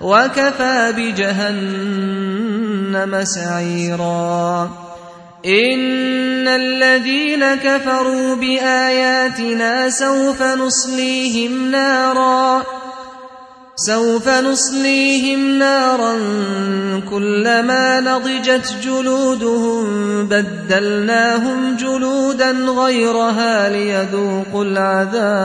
وكفى بجهنم سعيرا. إن الذين كفروا بآياتنا سوف نصليهم نارا. سوف نصليهم نارا كلما نضجت جلودهم بدلناهم جلودا غيرها ليذوقوا العذاب.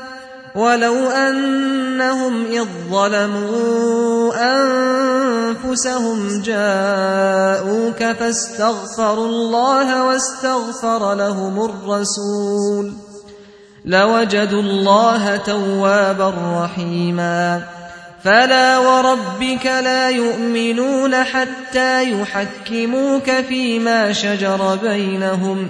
ولو أنهم إذ ظلموا أنفسهم جاءوك فاستغفروا الله واستغفر لهم الرسول لوجدوا الله توابا رحيما فلا وربك لا يؤمنون حتى يحكموك فيما شجر بينهم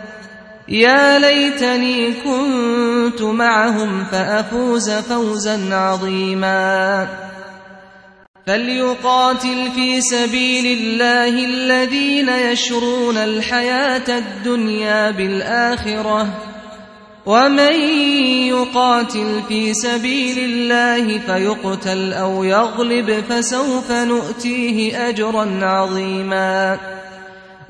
يا ليتني كنت معهم فأفوز فوزا عظيما. فليقاتل في سبيل الله الذين يشرون الحياة الدنيا بالآخرة. ومن يقاتل في سبيل الله فيقتل أو يغلب فسوف نؤتيه أجرا عظيما.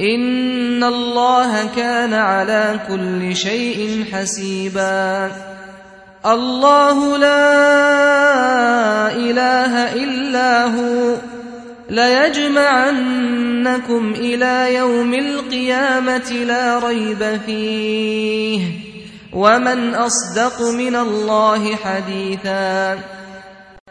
إن الله كان على كل شيء حسيبا. الله لا إله إلا هو. ليجمعنكم إلى يوم القيامة لا ريب فيه. ومن أصدق من الله حديثا.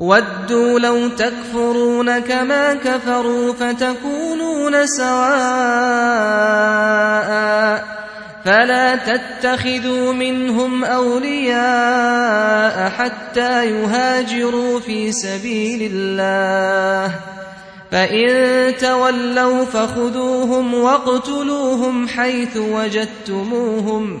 ودوا لو تكفرون كما كفروا فتكونون سواء فلا تتخذوا منهم أولياء حتى يهاجروا في سبيل الله. فإن تولوا فخذوهم واقتلوهم حيث وجدتموهم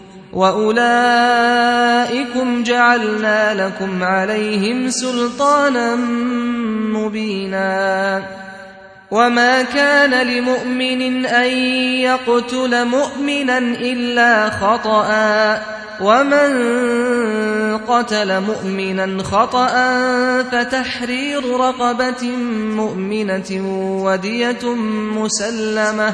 وأولئكم جعلنا لكم عليهم سلطانا مبينا. وما كان لمؤمن أن يقتل مؤمنا إلا خطأ. ومن قتل مؤمنا خطأ فتحرير رقبة مؤمنة ودية مسلمة.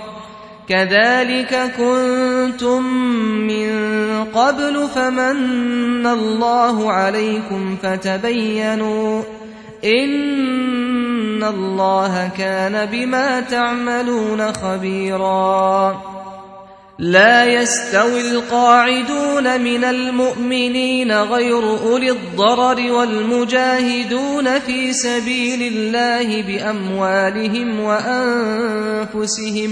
كذلك كنتم من قبل فمن الله عليكم فتبينوا إن الله كان بما تعملون خبيرا. لا يستوي القاعدون من المؤمنين غير أولي الضرر والمجاهدون في سبيل الله بأموالهم وأنفسهم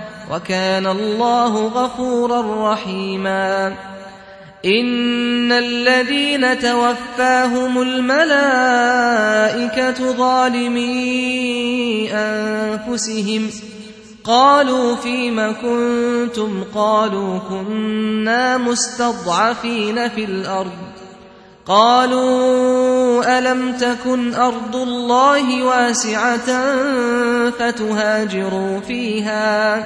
وكان الله غفورا رحيما. إن الذين توفاهم الملائكة ظالمي أنفسهم. قالوا فيم كنتم؟ قالوا كنا مستضعفين في الأرض. قالوا ألم تكن أرض الله واسعة فتهاجروا فيها؟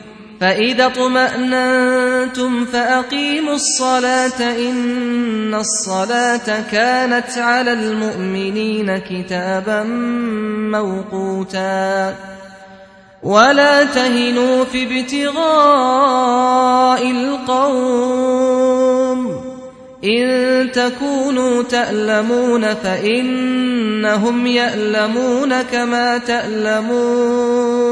فإذا اطمأننتم فأقيموا الصلاة إن الصلاة كانت على المؤمنين كتابا موقوتا ولا تهنوا في ابتغاء القوم إن تكونوا تألمون فإنهم يألمون كما تألمون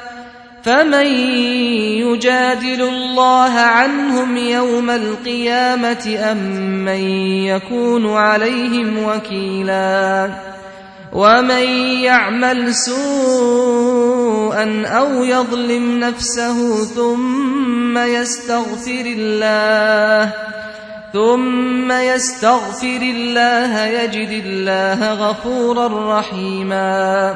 فمن يجادل الله عنهم يوم القيامة أم من يكون عليهم وكيلا ومن يعمل سوءا أو يظلم نفسه ثم يستغفر الله ثم يستغفر الله يجد الله غفورا رحيما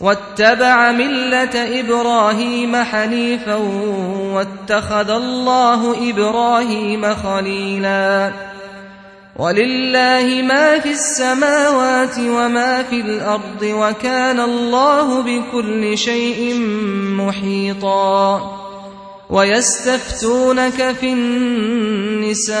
واتبع ملة إبراهيم حنيفا واتخذ الله إبراهيم خليلا. ولله ما في السماوات وما في الأرض وكان الله بكل شيء محيطا. ويستفتونك في النساء.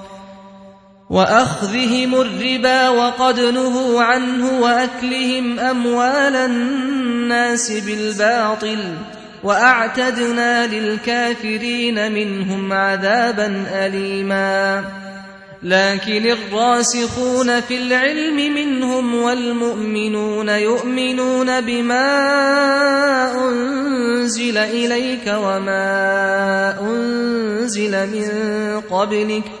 وأخذهم الربا وقد نهوا عنه وأكلهم أموال الناس بالباطل وأعتدنا للكافرين منهم عذابا أليما. لكن الراسخون في العلم منهم والمؤمنون يؤمنون بما أنزل إليك وما أنزل من قبلك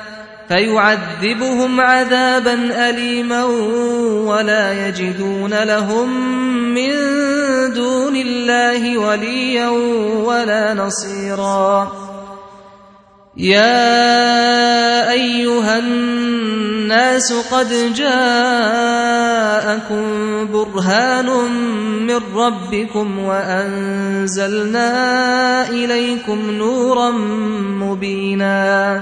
فيعذبهم عذابا أليما ولا يجدون لهم من دون الله وليا ولا نصيرا. يا أيها الناس قد جاءكم برهان من ربكم وأنزلنا إليكم نورا مبينا.